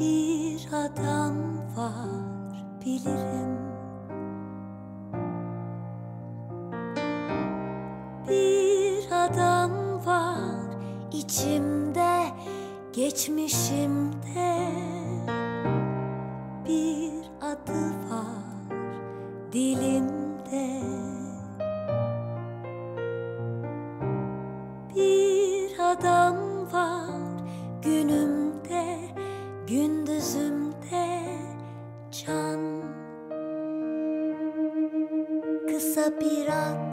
Bir adam var bilirim. Bir adam var içimde geçmişimde. Bir adı var dilimde Bir ad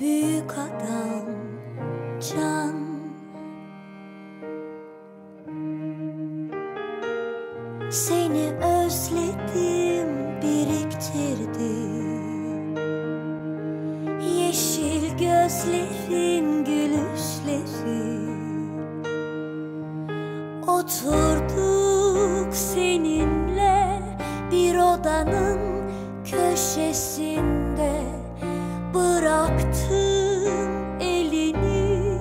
Büyük adam can. Seni özledim biriktirdim Yeşil gözlerin gülüşleri. Oturduk odanın köşesinde Bıraktın elini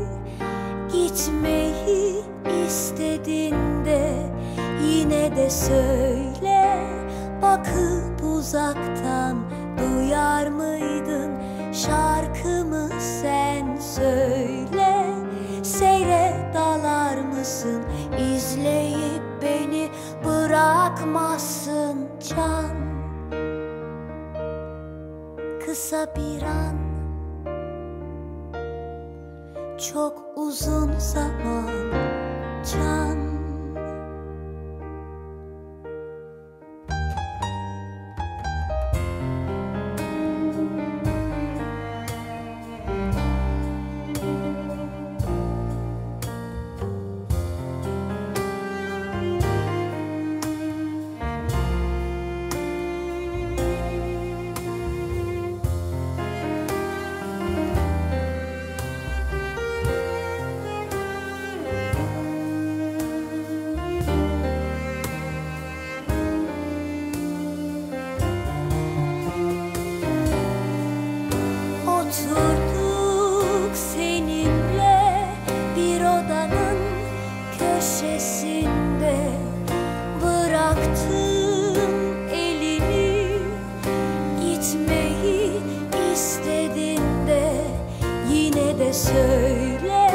gitmeyi istedin de Yine de söyle bakıp uzaktan duyar mıydın şarkımı sen söyle Seyret dalar mısın izleyip beni bırakmazsın Kısa bir an. Çok uzun zaman. can odanın köşesinde Bıraktım elini gitmeyi istedin de Yine de söyle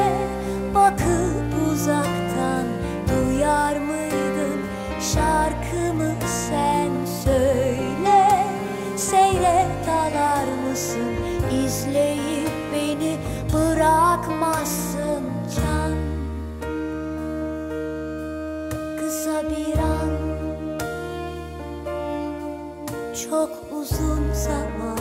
bakıp uzaktan duyar mıydın şarkımı sen söyle. Seyret alar mısın? İzleyip beni bırakmazsın Kısa bir an. Çok uzun zaman